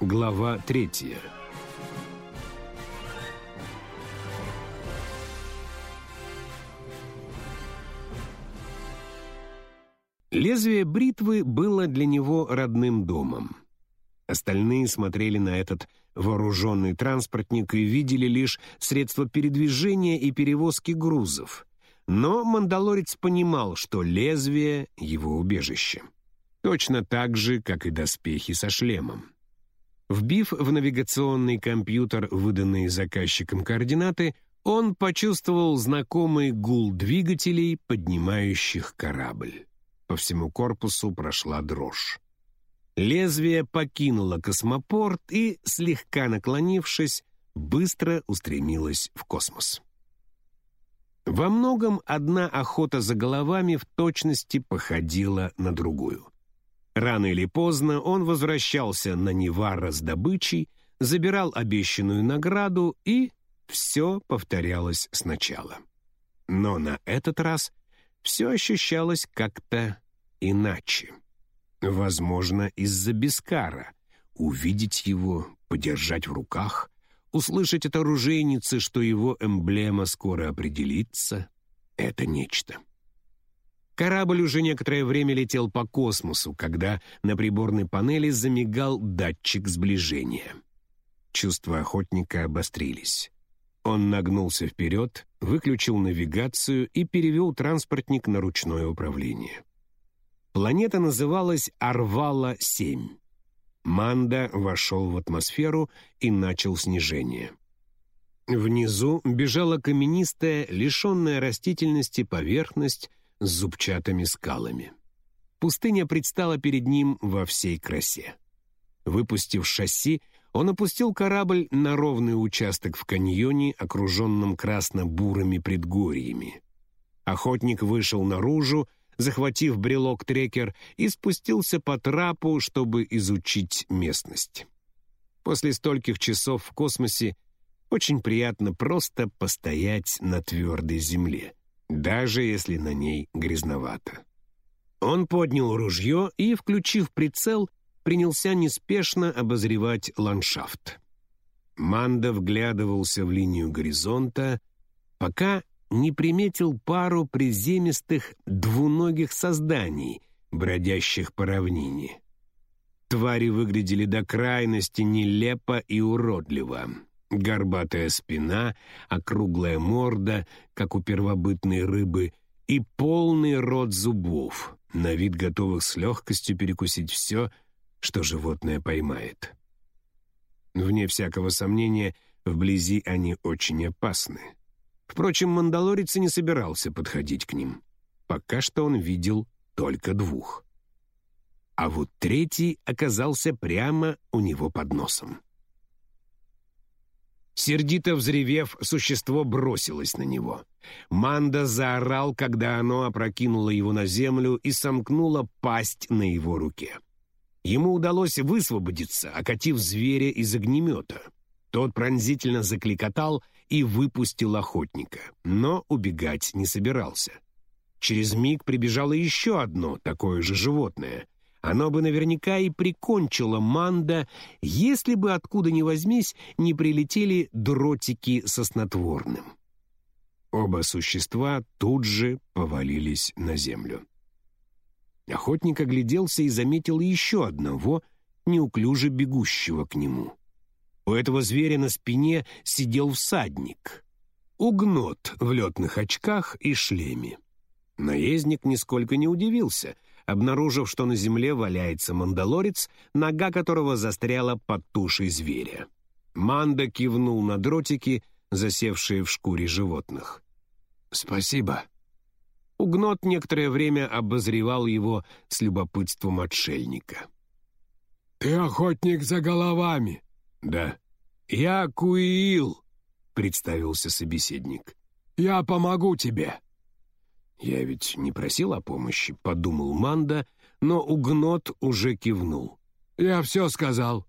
Глава третья. Лезвие бритвы было для него родным домом. Остальные смотрели на этот вооруженный транспортник и видели лишь средства передвижения и перевозки грузов. Но мандалорец понимал, что лезвие — его убежище. Точно так же, как и доспехи со шлемом. Вбив в навигационный компьютер выданные заказчиком координаты, он почувствовал знакомый гул двигателей, поднимающих корабль. По всему корпусу прошла дрожь. Лезвие покинуло космопорт и, слегка наклонившись, быстро устремилось в космос. Во многом одна охота за головами в точности походила на другую. Рано или поздно он возвращался на Невара с добычей, забирал обещанную награду, и все повторялось сначала. Но на этот раз все ощущалось как-то иначе. Возможно, из-за Бескара. Увидеть его, подержать в руках, услышать от оружейницы, что его эмблема скоро определится — это нечто. Корабль уже некоторое время летел по космосу, когда на приборной панели замигал датчик сближения. Чувства охотника обострились. Он нагнулся вперед, выключил навигацию и перевел транспортник на ручное управление. Планета называлась Арвала-7. Манда вошел в атмосферу и начал снижение. Внизу бежала каменистая, лишенная растительности поверхность с зубчатыми скалами. Пустыня предстала перед ним во всей красе. Выпустив шасси, он опустил корабль на ровный участок в каньоне, окруженном красно-бурыми предгорьями. Охотник вышел наружу захватив брелок-трекер, и спустился по трапу, чтобы изучить местность. После стольких часов в космосе очень приятно просто постоять на твердой земле, даже если на ней грязновато. Он поднял ружье и, включив прицел, принялся неспешно обозревать ландшафт. Манда вглядывался в линию горизонта, пока не приметил пару приземистых двуногих созданий, бродящих по равнине. Твари выглядели до крайности нелепо и уродливо. Горбатая спина, округлая морда, как у первобытной рыбы, и полный рот зубов, на вид готовых с легкостью перекусить все, что животное поймает. Вне всякого сомнения, вблизи они очень опасны. Впрочем, мандалорец и не собирался подходить к ним. Пока что он видел только двух. А вот третий оказался прямо у него под носом. Сердито взревев, существо бросилось на него. Манда заорал, когда оно опрокинуло его на землю и сомкнуло пасть на его руке. Ему удалось высвободиться, окатив зверя из огнемета. Тот пронзительно закликотал и выпустил охотника, но убегать не собирался. Через миг прибежало еще одно такое же животное. Оно бы наверняка и прикончило Манда, если бы откуда ни возьмись не прилетели дротики со снотворным. Оба существа тут же повалились на землю. Охотник огляделся и заметил еще одного, неуклюже бегущего к нему. У этого зверя на спине сидел всадник. Угнот в летных очках и шлеме. Наездник нисколько не удивился, обнаружив, что на земле валяется мандалорец, нога которого застряла под тушей зверя. Манда кивнул на дротики, засевшие в шкуре животных. «Спасибо». Угнот некоторое время обозревал его с любопытством отшельника. «Ты охотник за головами», «Да». «Я Куиил», — представился собеседник. «Я помогу тебе». «Я ведь не просил о помощи», — подумал Манда, но Угнот уже кивнул. «Я все сказал».